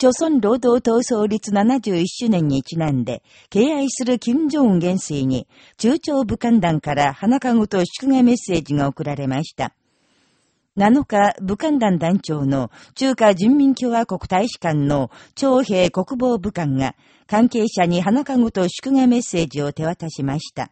朝鮮労働党創立71周年にちなんで、敬愛する金正恩元帥に、中朝武漢団から花籠と祝賀メッセージが送られました。7日、武漢団団長の中華人民共和国大使館の長兵国防武官が関係者に花籠と祝賀メッセージを手渡しました。